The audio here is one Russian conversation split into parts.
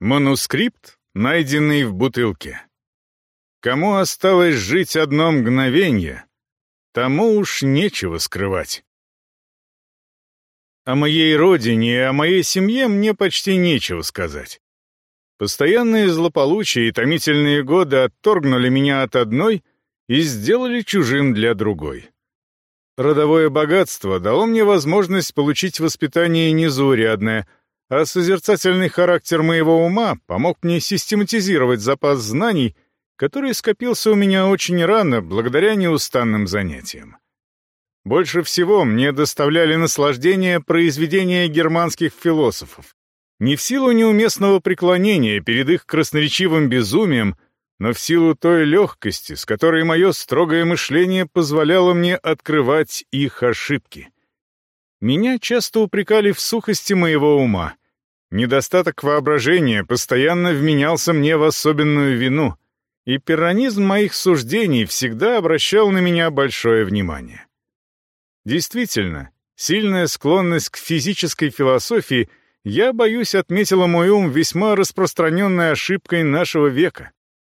Манускрипт, найденный в бутылке. Кому осталось жить одно мгновение, тому уж нечего скрывать. О моей родине и о моей семье мне почти нечего сказать. Постоянные злополучия и томительные годы отторгнули меня от одной и сделали чужим для другой. Родовое богатство дало мне возможность получить воспитание незаурядное, а созерцательный характер моего ума помог мне систематизировать запас знаний, который скопился у меня очень рано благодаря неустанным занятиям. Больше всего мне доставляли наслаждение произведения германских философов. Не в силу неуместного преклонения перед их красноречивым безумием, но в силу той легкости, с которой мое строгое мышление позволяло мне открывать их ошибки. Меня часто упрекали в сухости моего ума. Недостаток воображения постоянно вменялся мне в особенную вину, и пиранизм моих суждений всегда обращал на меня большое внимание. Действительно, сильная склонность к физической философии, я боюсь, отметила мой ум весьма распространенной ошибкой нашего века.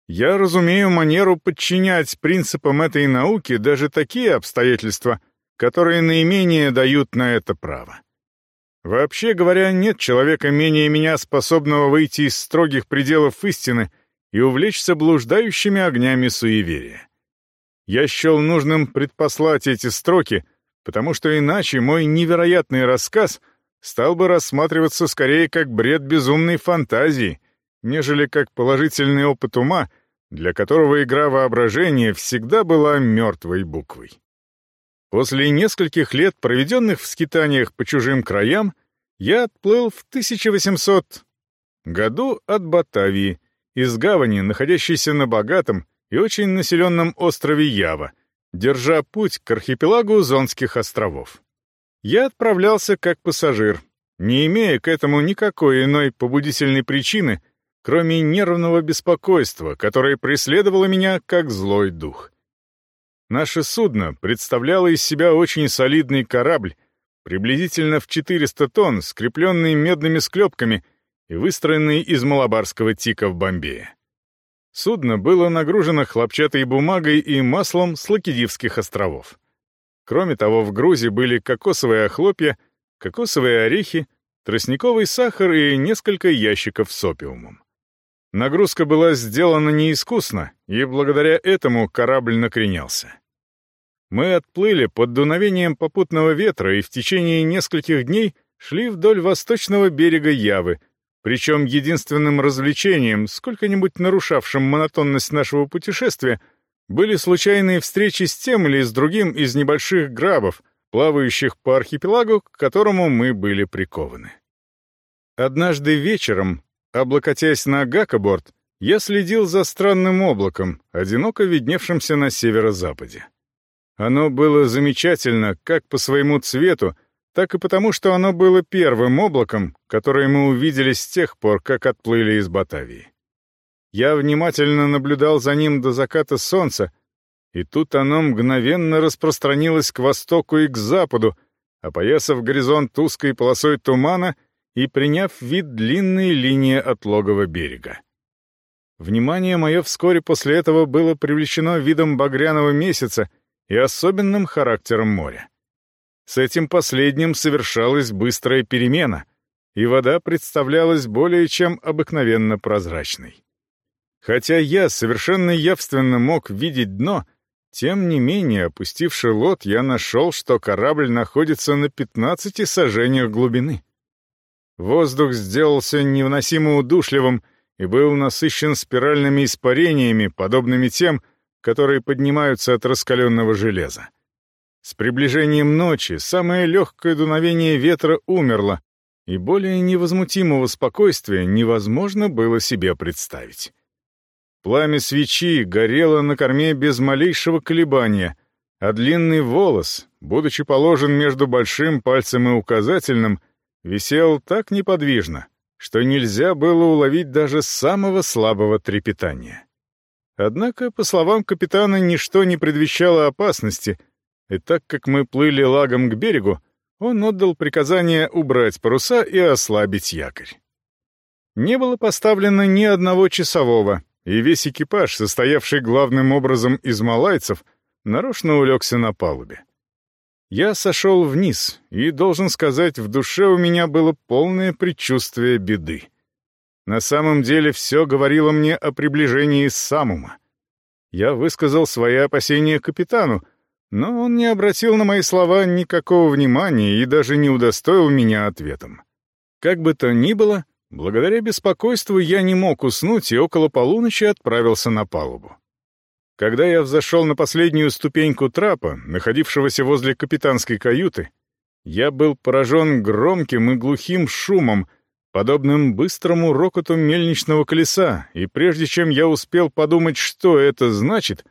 Я разумею манеру подчинять принципам этой науки даже такие обстоятельства, которые наименее дают на это право. Вообще говоря, нет человека менее меня, способного выйти из строгих пределов истины и увлечься блуждающими огнями суеверия. Я счел нужным предпослать эти строки, потому что иначе мой невероятный рассказ стал бы рассматриваться скорее как бред безумной фантазии, нежели как положительный опыт ума, для которого игра воображения всегда была мертвой буквой. После нескольких лет, проведенных в скитаниях по чужим краям, я отплыл в 1800 году от Батавии, из гавани, находящейся на богатом и очень населенном острове Ява, держа путь к архипелагу Зонских островов. Я отправлялся как пассажир, не имея к этому никакой иной побудительной причины, кроме нервного беспокойства, которое преследовало меня как злой дух. Наше судно представляло из себя очень солидный корабль, приблизительно в 400 тонн, скрепленный медными склепками и выстроенный из малабарского тика в Бомбее. Судно было нагружено хлопчатой бумагой и маслом с Лакедивских островов. Кроме того, в грузе были кокосовые охлопья, кокосовые орехи, тростниковый сахар и несколько ящиков с опиумом. Нагрузка была сделана неискусно, и благодаря этому корабль накренялся. Мы отплыли под дуновением попутного ветра и в течение нескольких дней шли вдоль восточного берега Явы, причем единственным развлечением, сколько-нибудь нарушавшим монотонность нашего путешествия, были случайные встречи с тем или с другим из небольших грабов, плавающих по архипелагу, к которому мы были прикованы. Однажды вечером Облокотясь на гакоборд, я следил за странным облаком, одиноко видневшимся на северо-западе. Оно было замечательно как по своему цвету, так и потому, что оно было первым облаком, которое мы увидели с тех пор, как отплыли из Батавии. Я внимательно наблюдал за ним до заката солнца, и тут оно мгновенно распространилось к востоку и к западу, опоясав горизонт узкой полосой тумана — и приняв вид длинной линии от логового берега. Внимание мое вскоре после этого было привлечено видом багряного месяца и особенным характером моря. С этим последним совершалась быстрая перемена, и вода представлялась более чем обыкновенно прозрачной. Хотя я совершенно явственно мог видеть дно, тем не менее, опустивший лот, я нашел, что корабль находится на 15 сажениях глубины. Воздух сделался невыносимо удушливым и был насыщен спиральными испарениями, подобными тем, которые поднимаются от раскаленного железа. С приближением ночи самое легкое дуновение ветра умерло, и более невозмутимого спокойствия невозможно было себе представить. Пламя свечи горело на корме без малейшего колебания, а длинный волос, будучи положен между большим пальцем и указательным, висел так неподвижно, что нельзя было уловить даже самого слабого трепетания. Однако, по словам капитана, ничто не предвещало опасности, и так как мы плыли лагом к берегу, он отдал приказание убрать паруса и ослабить якорь. Не было поставлено ни одного часового, и весь экипаж, состоявший главным образом из малайцев, нарочно улегся на палубе. Я сошел вниз, и, должен сказать, в душе у меня было полное предчувствие беды. На самом деле все говорило мне о приближении Самума. Я высказал свои опасения капитану, но он не обратил на мои слова никакого внимания и даже не удостоил меня ответом. Как бы то ни было, благодаря беспокойству я не мог уснуть и около полуночи отправился на палубу. Когда я взошел на последнюю ступеньку трапа, находившегося возле капитанской каюты, я был поражен громким и глухим шумом, подобным быстрому рокоту мельничного колеса, и прежде чем я успел подумать, что это значит,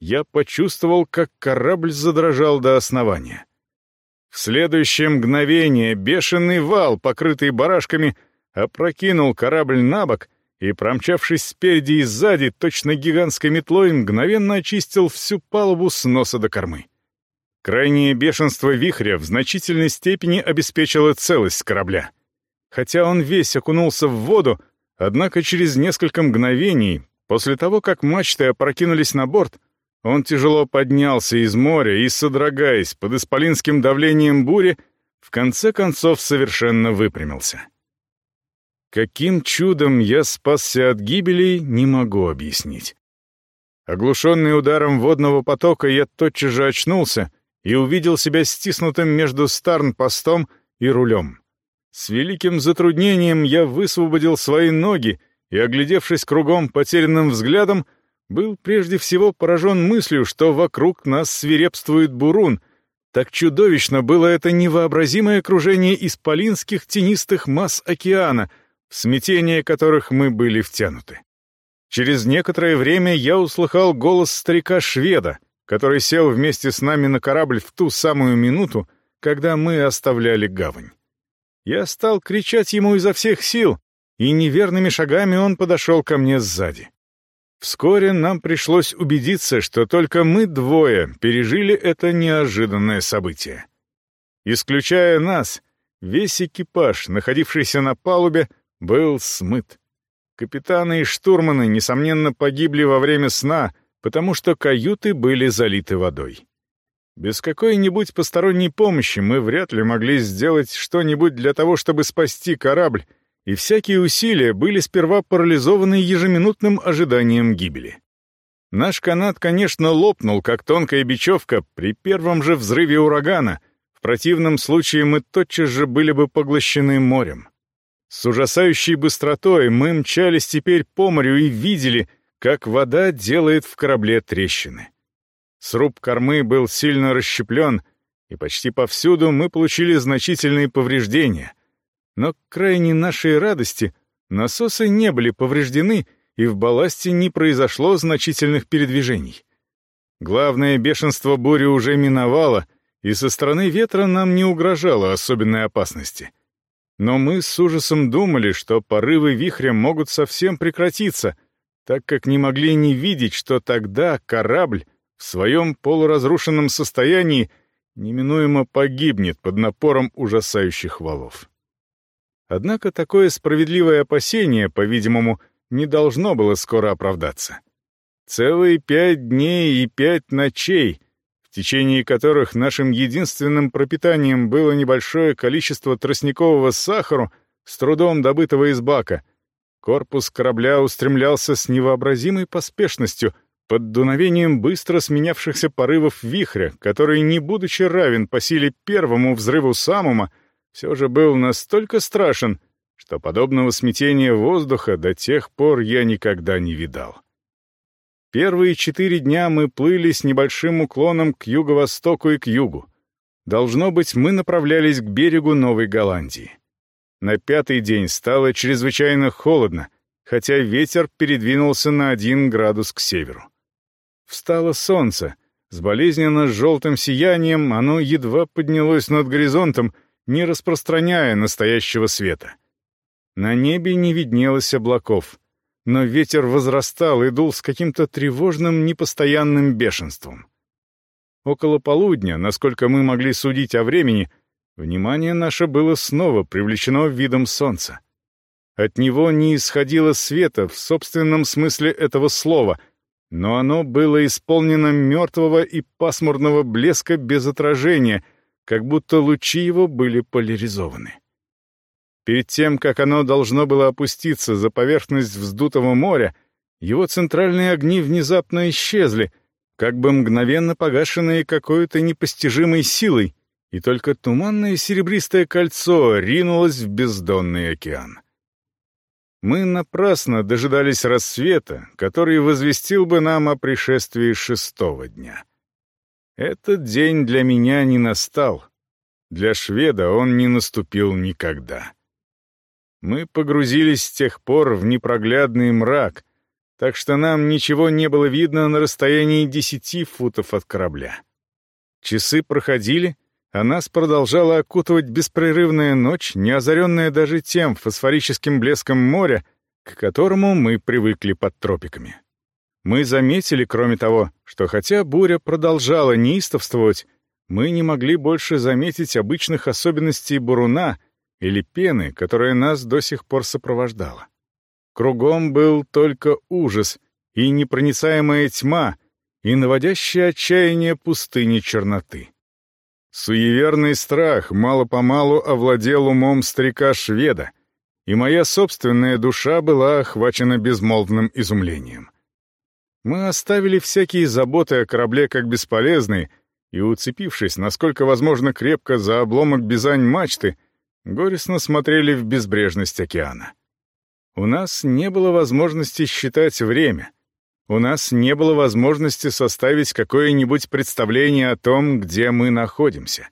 я почувствовал, как корабль задрожал до основания. В следующее мгновение бешеный вал, покрытый барашками, опрокинул корабль на бок и, промчавшись спереди и сзади, точно гигантской метлой, мгновенно очистил всю палубу с носа до кормы. Крайнее бешенство вихря в значительной степени обеспечило целость корабля. Хотя он весь окунулся в воду, однако через несколько мгновений, после того, как мачты опрокинулись на борт, он тяжело поднялся из моря и, содрогаясь под исполинским давлением бури, в конце концов совершенно выпрямился. Каким чудом я спасся от гибели, не могу объяснить. Оглушенный ударом водного потока, я тотчас же очнулся и увидел себя стиснутым между старн-постом и рулем. С великим затруднением я высвободил свои ноги и, оглядевшись кругом потерянным взглядом, был прежде всего поражен мыслью, что вокруг нас свирепствует бурун. Так чудовищно было это невообразимое окружение исполинских тенистых масс океана, в смятение которых мы были втянуты. Через некоторое время я услыхал голос старика-шведа, который сел вместе с нами на корабль в ту самую минуту, когда мы оставляли гавань. Я стал кричать ему изо всех сил, и неверными шагами он подошел ко мне сзади. Вскоре нам пришлось убедиться, что только мы двое пережили это неожиданное событие. Исключая нас, весь экипаж, находившийся на палубе, был смыт. Капитаны и штурманы, несомненно, погибли во время сна, потому что каюты были залиты водой. Без какой-нибудь посторонней помощи мы вряд ли могли сделать что-нибудь для того, чтобы спасти корабль, и всякие усилия были сперва парализованы ежеминутным ожиданием гибели. Наш канат, конечно, лопнул, как тонкая бечевка, при первом же взрыве урагана. В противном случае мы тотчас же были бы поглощены морем. С ужасающей быстротой мы мчались теперь по морю и видели, как вода делает в корабле трещины. Сруб кормы был сильно расщеплен, и почти повсюду мы получили значительные повреждения, но к крайней нашей радости насосы не были повреждены, и в балласте не произошло значительных передвижений. Главное бешенство бури уже миновало, и со стороны ветра нам не угрожало особенной опасности. Но мы с ужасом думали, что порывы вихря могут совсем прекратиться, так как не могли не видеть, что тогда корабль в своем полуразрушенном состоянии неминуемо погибнет под напором ужасающих валов. Однако такое справедливое опасение, по-видимому, не должно было скоро оправдаться. Целые пять дней и пять ночей, течение которых нашим единственным пропитанием было небольшое количество тростникового сахара, с трудом добытого из бака, корпус корабля устремлялся с невообразимой поспешностью под дуновением быстро сменявшихся порывов вихря, который, не будучи равен по силе первому взрыву самому, все же был настолько страшен, что подобного смятения воздуха до тех пор я никогда не видал. Первые четыре дня мы плыли с небольшим уклоном к юго-востоку и к югу. Должно быть, мы направлялись к берегу Новой Голландии. На пятый день стало чрезвычайно холодно, хотя ветер передвинулся на один градус к северу. Встало солнце. С болезненно желтым сиянием оно едва поднялось над горизонтом — не распространяя настоящего света. На небе не виднелось облаков, но ветер возрастал и дул с каким-то тревожным непостоянным бешенством. Около полудня, насколько мы могли судить о времени, внимание наше было снова привлечено видом солнца. От него не исходило света в собственном смысле этого слова, но оно было исполнено мертвого и пасмурного блеска без отражения, как будто лучи его были поляризованы. Перед тем, как оно должно было опуститься за поверхность вздутого моря, его центральные огни внезапно исчезли, как бы мгновенно погашенные какой-то непостижимой силой, и только туманное серебристое кольцо ринулось в бездонный океан. Мы напрасно дожидались рассвета, который возвестил бы нам о пришествии шестого дня. Этот день для меня не настал. Для шведа он не наступил никогда. Мы погрузились с тех пор в непроглядный мрак, так что нам ничего не было видно на расстоянии десяти футов от корабля. Часы проходили, а нас продолжала окутывать беспрерывная ночь, не озаренная даже тем фосфорическим блеском моря, к которому мы привыкли под тропиками. Мы заметили, кроме того, что хотя буря продолжала неистовствовать, мы не могли больше заметить обычных особенностей буруна или пены, которая нас до сих пор сопровождала. Кругом был только ужас и непроницаемая тьма, и наводящее отчаяние пустыни черноты. Суеверный страх мало-помалу овладел умом старика-шведа, и моя собственная душа была охвачена безмолвным изумлением. Мы оставили всякие заботы о корабле как бесполезные, и, уцепившись, насколько возможно крепко за обломок бизань мачты, горестно смотрели в безбрежность океана. У нас не было возможности считать время. У нас не было возможности составить какое-нибудь представление о том, где мы находимся.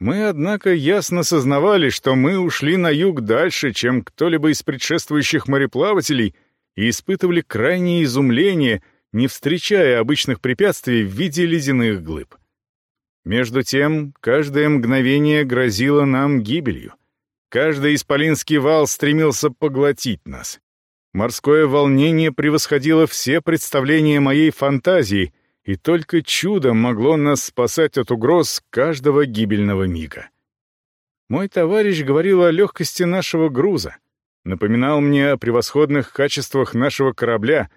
Мы, однако, ясно сознавали, что мы ушли на юг дальше, чем кто-либо из предшествующих мореплавателей, и испытывали крайнее изумление, не встречая обычных препятствий в виде ледяных глыб. Между тем, каждое мгновение грозило нам гибелью — Каждый исполинский вал стремился поглотить нас. Морское волнение превосходило все представления моей фантазии, и только чудо могло нас спасать от угроз каждого гибельного мига. Мой товарищ говорил о легкости нашего груза, напоминал мне о превосходных качествах нашего корабля,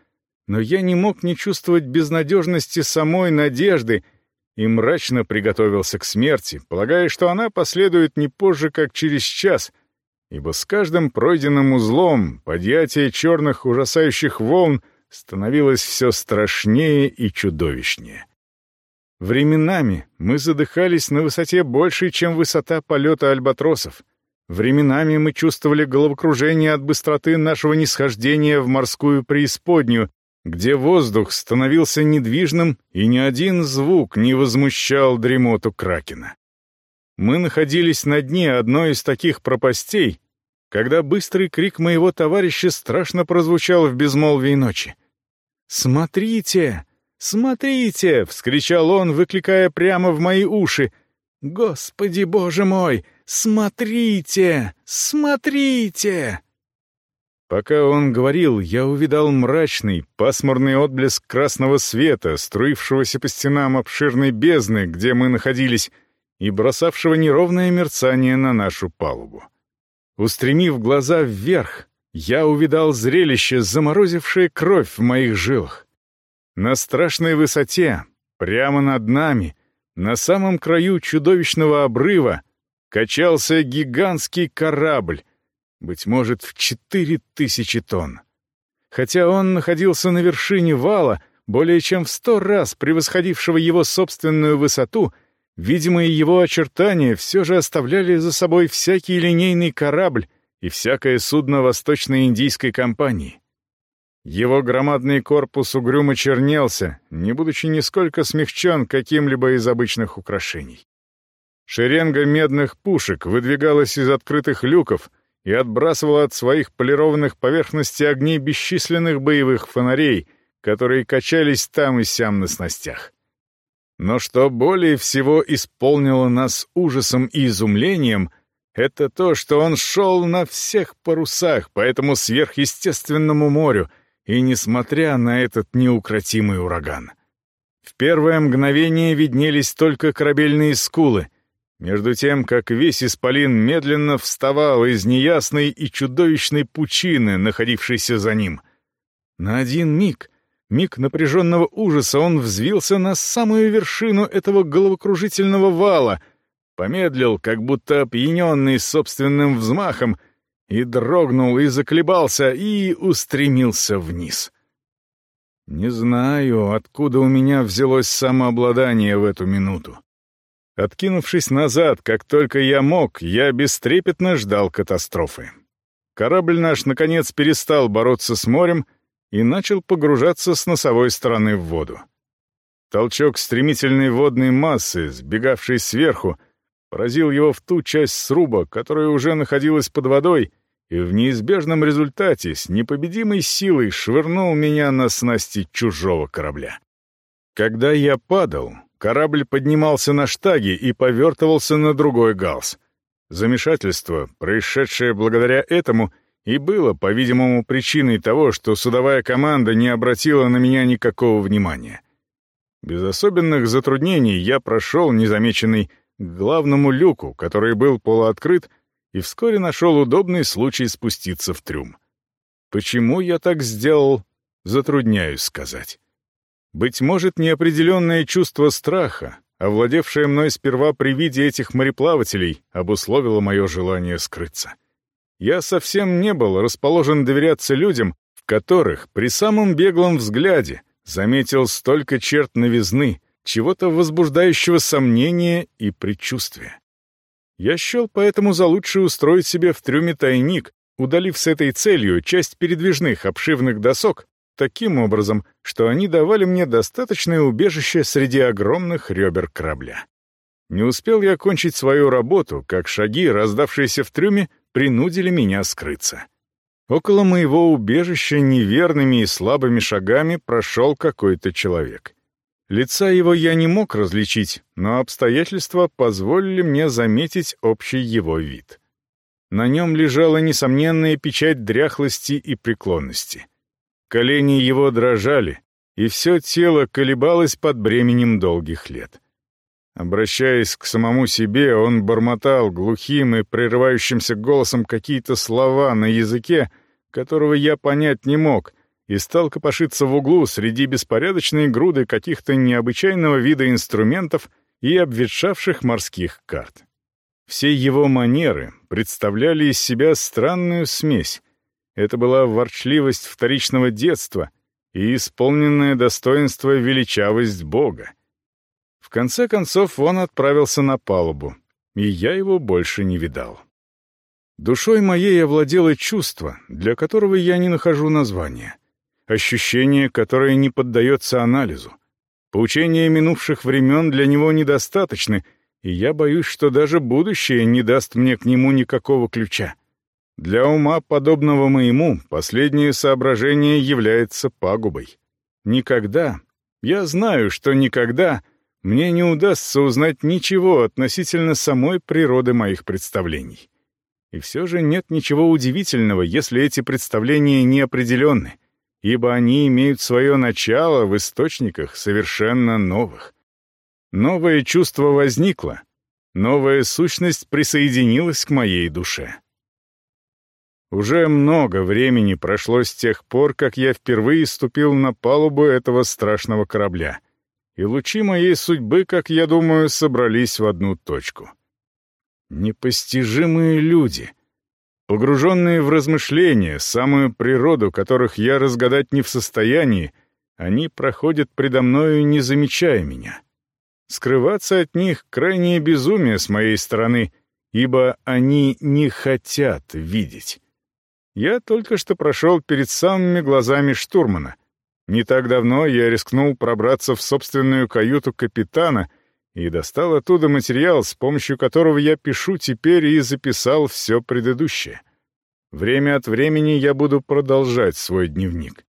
но я не мог не чувствовать безнадежности самой надежды и мрачно приготовился к смерти, полагая, что она последует не позже, как через час, ибо с каждым пройденным узлом подъятие черных ужасающих волн становилось все страшнее и чудовищнее. Временами мы задыхались на высоте большей, чем высота полета альбатросов. Временами мы чувствовали головокружение от быстроты нашего нисхождения в морскую преисподнюю, где воздух становился недвижным и ни один звук не возмущал дремоту Кракена. Мы находились на дне одной из таких пропастей, когда быстрый крик моего товарища страшно прозвучал в безмолвии ночи. «Смотрите! Смотрите!» — вскричал он, выкликая прямо в мои уши. «Господи, боже мой! Смотрите! Смотрите!» Пока он говорил, я увидал мрачный, пасмурный отблеск красного света, струившегося по стенам обширной бездны, где мы находились, и бросавшего неровное мерцание на нашу палубу. Устремив глаза вверх, я увидал зрелище, заморозившее кровь в моих жилах. На страшной высоте, прямо над нами, на самом краю чудовищного обрыва, качался гигантский корабль, быть может, в четыре тысячи тонн. Хотя он находился на вершине вала, более чем в сто раз превосходившего его собственную высоту, видимые его очертания все же оставляли за собой всякий линейный корабль и всякое судно Восточной Индийской компании. Его громадный корпус угрюмо чернелся, не будучи нисколько смягчен каким-либо из обычных украшений. Шеренга медных пушек выдвигалась из открытых люков, и отбрасывала от своих полированных поверхностей огни бесчисленных боевых фонарей, которые качались там и сям на снастях. Но что более всего исполнило нас ужасом и изумлением, это то, что он шел на всех парусах по этому сверхъестественному морю, и несмотря на этот неукротимый ураган. В первое мгновение виднелись только корабельные скулы — между тем, как весь исполин медленно вставал из неясной и чудовищной пучины, находившейся за ним. На один миг, миг напряженного ужаса, он взвился на самую вершину этого головокружительного вала, помедлил, как будто опьяненный собственным взмахом, и дрогнул, и заколебался, и устремился вниз. Не знаю, откуда у меня взялось самообладание в эту минуту. Откинувшись назад, как только я мог, я бестрепетно ждал катастрофы. Корабль наш, наконец, перестал бороться с морем и начал погружаться с носовой стороны в воду. Толчок стремительной водной массы, сбегавшей сверху, поразил его в ту часть сруба, которая уже находилась под водой, и в неизбежном результате с непобедимой силой швырнул меня на снасти чужого корабля. Когда я падал, Корабль поднимался на штаги и повертывался на другой галс. Замешательство, происшедшее благодаря этому, и было, по-видимому, причиной того, что судовая команда не обратила на меня никакого внимания. Без особенных затруднений я прошел, незамеченный, к главному люку, который был полуоткрыт, и вскоре нашел удобный случай спуститься в трюм. Почему я так сделал, затрудняюсь сказать. Быть может, неопределенное чувство страха, овладевшее мной сперва при виде этих мореплавателей, обусловило мое желание скрыться. Я совсем не был расположен доверяться людям, в которых при самом беглом взгляде заметил столько черт новизны, чего-то возбуждающего сомнения и предчувствия. Я счел поэтому за лучшее устроить себе в трюме тайник, удалив с этой целью часть передвижных обшивных досок, таким образом, что они давали мне достаточное убежище среди огромных ребер корабля. Не успел я кончить свою работу, как шаги, раздавшиеся в трюме, принудили меня скрыться. Около моего убежища неверными и слабыми шагами прошел какой-то человек. Лица его я не мог различить, но обстоятельства позволили мне заметить общий его вид. На нем лежала несомненная печать дряхлости и преклонности — Колени его дрожали, и все тело колебалось под бременем долгих лет. Обращаясь к самому себе, он бормотал глухим и прерывающимся голосом какие-то слова на языке, которого я понять не мог, и стал копошиться в углу среди беспорядочной груды каких-то необычайного вида инструментов и обветшавших морских карт. Все его манеры представляли из себя странную смесь, это была ворчливость вторичного детства и исполненное достоинство величавость Бога. В конце концов он отправился на палубу, и я его больше не видал. Душой моей овладело чувство, для которого я не нахожу названия. Ощущение, которое не поддается анализу. Поучения минувших времен для него недостаточны, и я боюсь, что даже будущее не даст мне к нему никакого ключа. Для ума, подобного моему, последнее соображение является пагубой. Никогда, я знаю, что никогда мне не удастся узнать ничего относительно самой природы моих представлений. И все же нет ничего удивительного, если эти представления неопределенны, ибо они имеют свое начало в источниках совершенно новых. Новое чувство возникло, новая сущность присоединилась к моей душе. Уже много времени прошло с тех пор, как я впервые ступил на палубу этого страшного корабля, и лучи моей судьбы, как я думаю, собрались в одну точку. Непостижимые люди, погруженные в размышления, самую природу которых я разгадать не в состоянии, они проходят предо мною, не замечая меня. Скрываться от них — крайнее безумие с моей стороны, ибо они не хотят видеть. Я только что прошел перед самыми глазами штурмана. Не так давно я рискнул пробраться в собственную каюту капитана и достал оттуда материал, с помощью которого я пишу теперь и записал все предыдущее. Время от времени я буду продолжать свой дневник.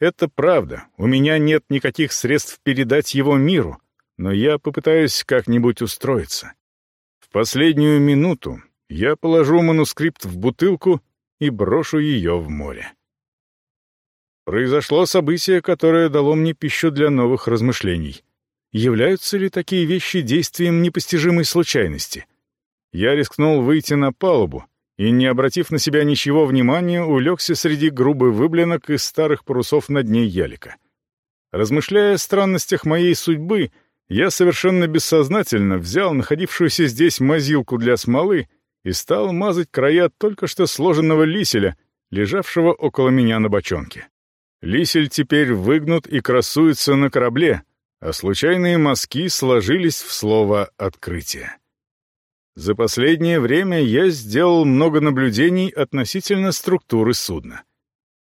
Это правда, у меня нет никаких средств передать его миру, но я попытаюсь как-нибудь устроиться. В последнюю минуту я положу манускрипт в бутылку и брошу ее в море. Произошло событие, которое дало мне пищу для новых размышлений. Являются ли такие вещи действием непостижимой случайности? Я рискнул выйти на палубу и, не обратив на себя ничего внимания, улегся среди грубых выблинок из старых парусов на дне ялика. Размышляя о странностях моей судьбы, я совершенно бессознательно взял находившуюся здесь мазилку для смолы и стал мазать края только что сложенного лиселя, лежавшего около меня на бочонке. Лисель теперь выгнут и красуется на корабле, а случайные мазки сложились в слово «открытие». За последнее время я сделал много наблюдений относительно структуры судна.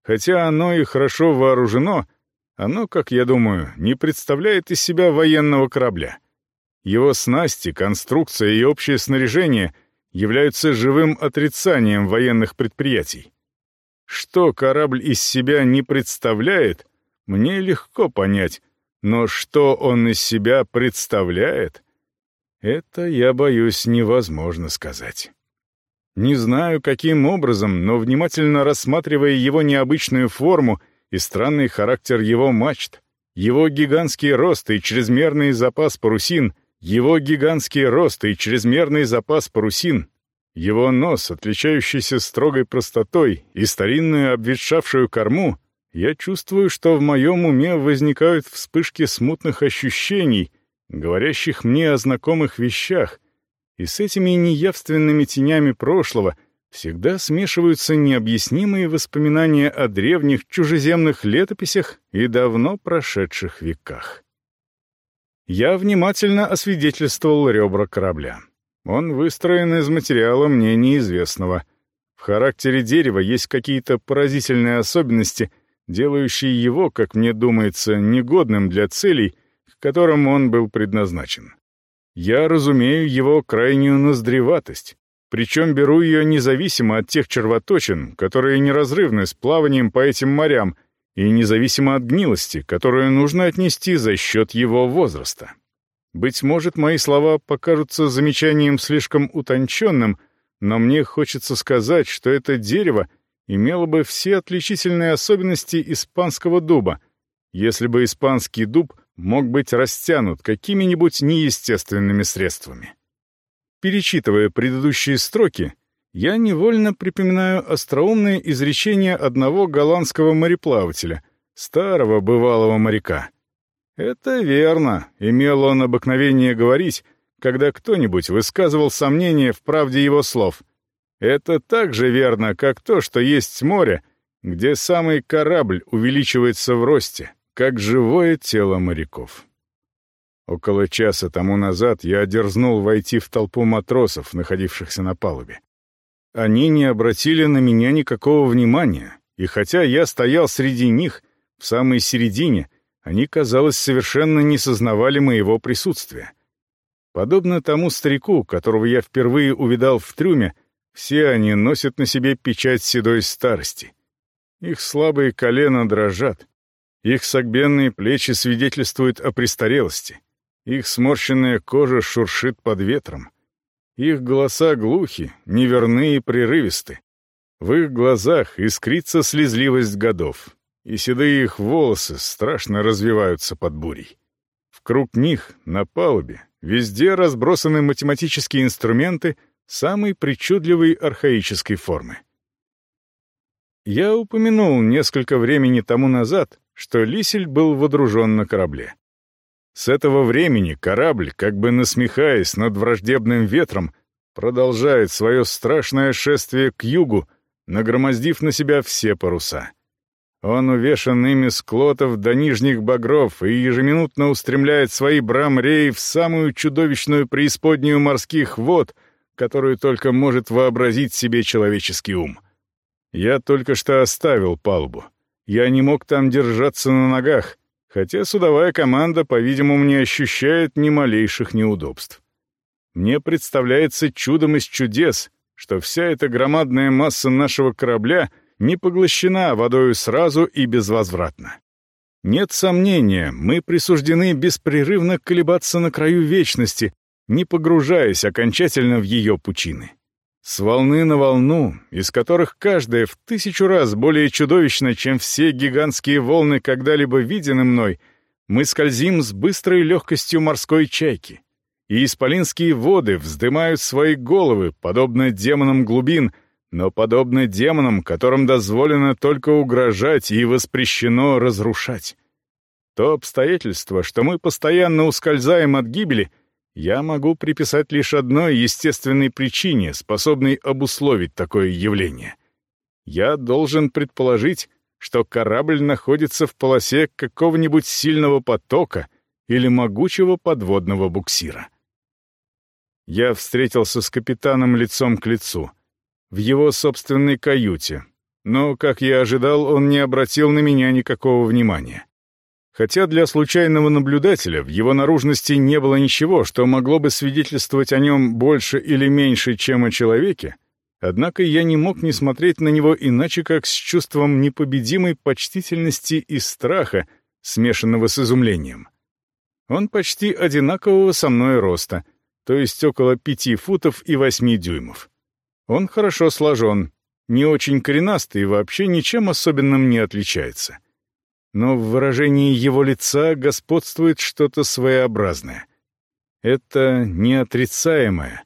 Хотя оно и хорошо вооружено, оно, как я думаю, не представляет из себя военного корабля. Его снасти, конструкция и общее снаряжение являются живым отрицанием военных предприятий. Что корабль из себя не представляет, мне легко понять, но что он из себя представляет, это, я боюсь, невозможно сказать. Не знаю, каким образом, но внимательно рассматривая его необычную форму и странный характер его мачт, его гигантский рост и чрезмерный запас парусин, его гигантский рост и чрезмерный запас парусин, его нос, отличающийся строгой простотой, и старинную обветшавшую корму, я чувствую, что в моем уме возникают вспышки смутных ощущений, говорящих мне о знакомых вещах, и с этими неявственными тенями прошлого всегда смешиваются необъяснимые воспоминания о древних чужеземных летописях и давно прошедших веках. Я внимательно освидетельствовал ребра корабля. Он выстроен из материала мне неизвестного. В характере дерева есть какие-то поразительные особенности — делающие его, как мне думается, негодным для целей, к которым он был предназначен. Я разумею его крайнюю ноздреватость, причем беру ее независимо от тех червоточин, которые неразрывны с плаванием по этим морям, и независимо от гнилости, которую нужно отнести за счет его возраста. Быть может, мои слова покажутся замечанием слишком утонченным, но мне хочется сказать, что это дерево — имела бы все отличительные особенности испанского дуба, если бы испанский дуб мог быть растянут какими-нибудь неестественными средствами. Перечитывая предыдущие строки, я невольно припоминаю остроумное изречение одного голландского мореплавателя, старого бывалого моряка. Это верно, имел он обыкновение говорить, когда кто-нибудь высказывал сомнение в правде его слов — это так же верно, как то, что есть море, где самый корабль увеличивается в росте, как живое тело моряков. Около часа тому назад я дерзнул войти в толпу матросов, находившихся на палубе. Они не обратили на меня никакого внимания, и хотя я стоял среди них, в самой середине, они, казалось, совершенно не сознавали моего присутствия. Подобно тому старику, которого я впервые увидал в трюме, все они носят на себе печать седой старости. Их слабые колена дрожат. Их согбенные плечи свидетельствуют о престарелости. Их сморщенная кожа шуршит под ветром. Их голоса глухи, неверны и прерывисты. В их глазах искрится слезливость годов, и седые их волосы страшно развиваются под бурей. В круг них, на палубе, везде разбросаны математические инструменты — самой причудливой архаической формы. Я упомянул несколько времени тому назад, что Лисель был водружен на корабле. С этого времени корабль, как бы насмехаясь над враждебным ветром, продолжает свое страшное шествие к югу, нагромоздив на себя все паруса. Он увешан ими с клотов до нижних багров и ежеминутно устремляет свои брамреи в самую чудовищную преисподнюю морских вод — которую только может вообразить себе человеческий ум. Я только что оставил палубу. Я не мог там держаться на ногах, хотя судовая команда, по-видимому, не ощущает ни малейших неудобств. Мне представляется чудом из чудес, что вся эта громадная масса нашего корабля не поглощена водою сразу и безвозвратно. Нет сомнения, мы присуждены беспрерывно колебаться на краю вечности, не погружаясь окончательно в ее пучины. С волны на волну, из которых каждая в тысячу раз более чудовищна, чем все гигантские волны, когда-либо видены мной, Мы скользим с быстрой легкостью морской чайки. И исполинские воды вздымают свои головы, подобно демонам глубин, но подобно демонам, которым дозволено только угрожать и воспрещено разрушать. То обстоятельство, что мы постоянно ускользаем от гибели, я могу приписать лишь одной естественной причине, способной обусловить такое явление. Я должен предположить, что корабль находится в полосе какого-нибудь сильного потока или могучего подводного буксира. Я встретился с капитаном лицом к лицу, в его собственной каюте, но, как я ожидал, он не обратил на меня никакого внимания. Хотя для случайного наблюдателя в его наружности не было ничего, что могло бы свидетельствовать о нем больше или меньше, чем о человеке, Однако я не мог не смотреть на него иначе, как с чувством непобедимой почтительности и страха, смешанного с изумлением. Он почти одинакового со мной роста, то есть около пяти футов и восьми дюймов. Он хорошо сложен, не очень коренастый и вообще ничем особенным не отличается. Но в выражении его лица господствует что-то своеобразное. Это неотрицаемое,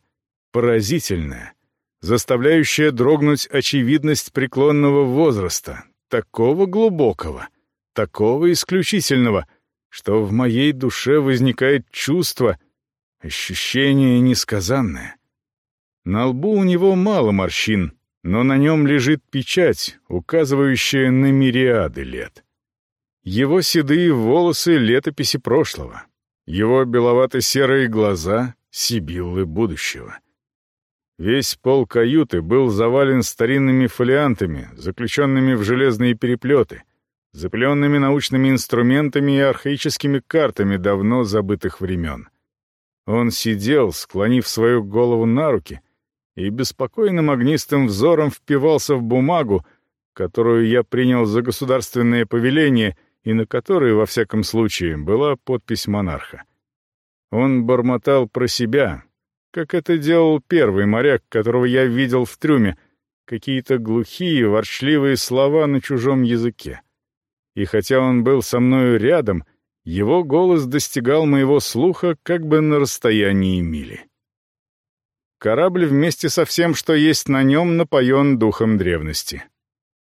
поразительное, заставляющая дрогнуть очевидность преклонного возраста, такого глубокого, такого исключительного, что в моей душе возникает чувство, ощущение несказанное. На лбу у него мало морщин, но на нем лежит печать, указывающая на мириады лет. Его седые волосы — летописи прошлого, его беловато-серые глаза — сибиллы будущего. Весь пол каюты был завален старинными фолиантами, заключенными в железные переплеты, запыленными научными инструментами и архаическими картами давно забытых времен. Он сидел, склонив свою голову на руки, и беспокойным огнистым взором впивался в бумагу, которую я принял за государственное повеление и на которой, во всяком случае, была подпись монарха. Он бормотал про себя, как это делал первый моряк, которого я видел в трюме, какие-то глухие, ворчливые слова на чужом языке. И хотя он был со мною рядом, его голос достигал моего слуха как бы на расстоянии мили. Корабль вместе со всем, что есть на нем, напоен духом древности.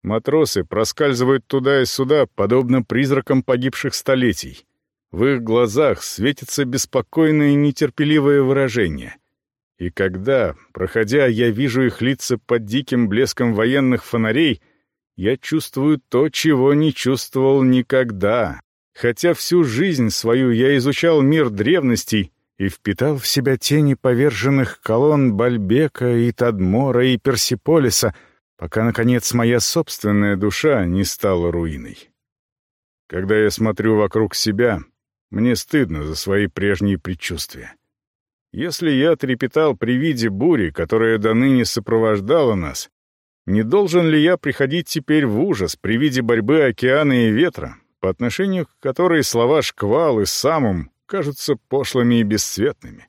Матросы проскальзывают туда и сюда, подобно призракам погибших столетий. В их глазах светится беспокойное и нетерпеливое выражение — и когда, проходя, я вижу их лица под диким блеском военных фонарей, я чувствую то, чего не чувствовал никогда. Хотя всю жизнь свою я изучал мир древностей и впитал в себя тени поверженных колонн Бальбека и Тадмора и Персиполиса, пока, наконец, моя собственная душа не стала руиной. Когда я смотрю вокруг себя, мне стыдно за свои прежние предчувствия. Если я трепетал при виде бури, которая до ныне сопровождала нас, не должен ли я приходить теперь в ужас при виде борьбы океана и ветра, по отношению к которой слова «шквал» и «самум» кажутся пошлыми и бесцветными?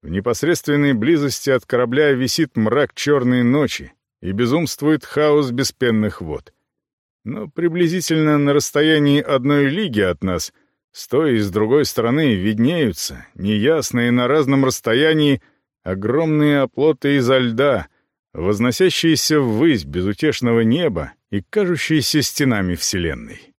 В непосредственной близости от корабля висит мрак черной ночи и безумствует хаос беспенных вод. Но приблизительно на расстоянии одной лиги от нас с той и с другой стороны виднеются, неясные на разном расстоянии, огромные оплоты изо льда, возносящиеся ввысь безутешного неба и кажущиеся стенами Вселенной.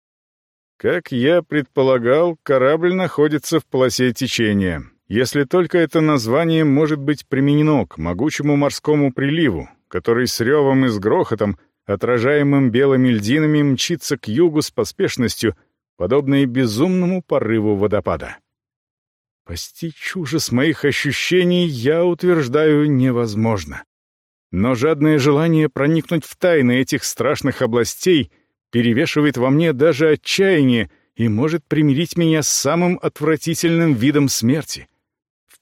Как я предполагал, корабль находится в полосе течения, если только это название может быть применено к могучему морскому приливу, который с ревом и с грохотом, отражаемым белыми льдинами, мчится к югу с поспешностью — подобные безумному порыву водопада. Постичь ужас моих ощущений я утверждаю невозможно. Но жадное желание проникнуть в тайны этих страшных областей перевешивает во мне даже отчаяние и может примирить меня с самым отвратительным видом смерти.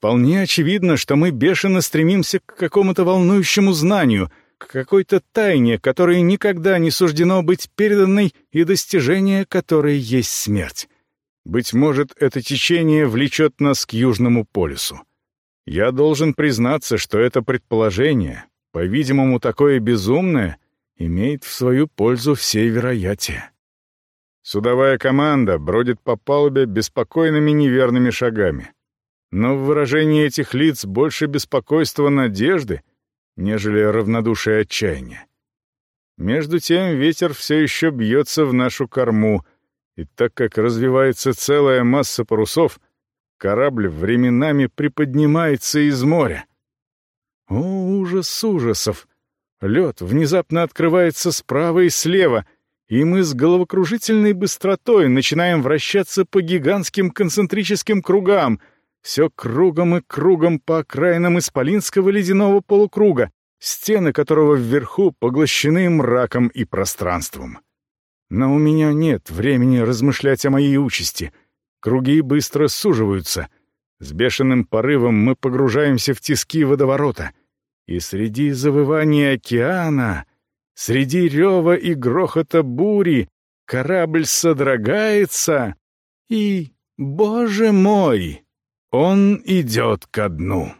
Вполне очевидно, что мы бешено стремимся к какому-то волнующему знанию — к какой-то тайне, которой никогда не суждено быть переданной и достижение которой есть смерть. Быть может, это течение влечет нас к Южному полюсу. Я должен признаться, что это предположение, по-видимому, такое безумное, имеет в свою пользу все вероятия. Судовая команда бродит по палубе беспокойными неверными шагами. Но в выражении этих лиц больше беспокойства надежды, нежели равнодушие отчаяния. Между тем ветер все еще бьется в нашу корму, и так как развивается целая масса парусов, корабль временами приподнимается из моря. О, ужас ужасов! Лед внезапно открывается справа и слева, и мы с головокружительной быстротой начинаем вращаться по гигантским концентрическим кругам, все кругом и кругом по окраинам Исполинского ледяного полукруга, стены которого вверху поглощены мраком и пространством. Но у меня нет времени размышлять о моей участи. Круги быстро суживаются. С бешеным порывом мы погружаемся в тиски водоворота — и среди завывания океана, среди рева и грохота бури, корабль содрогается, и, боже мой, он идет ко дну.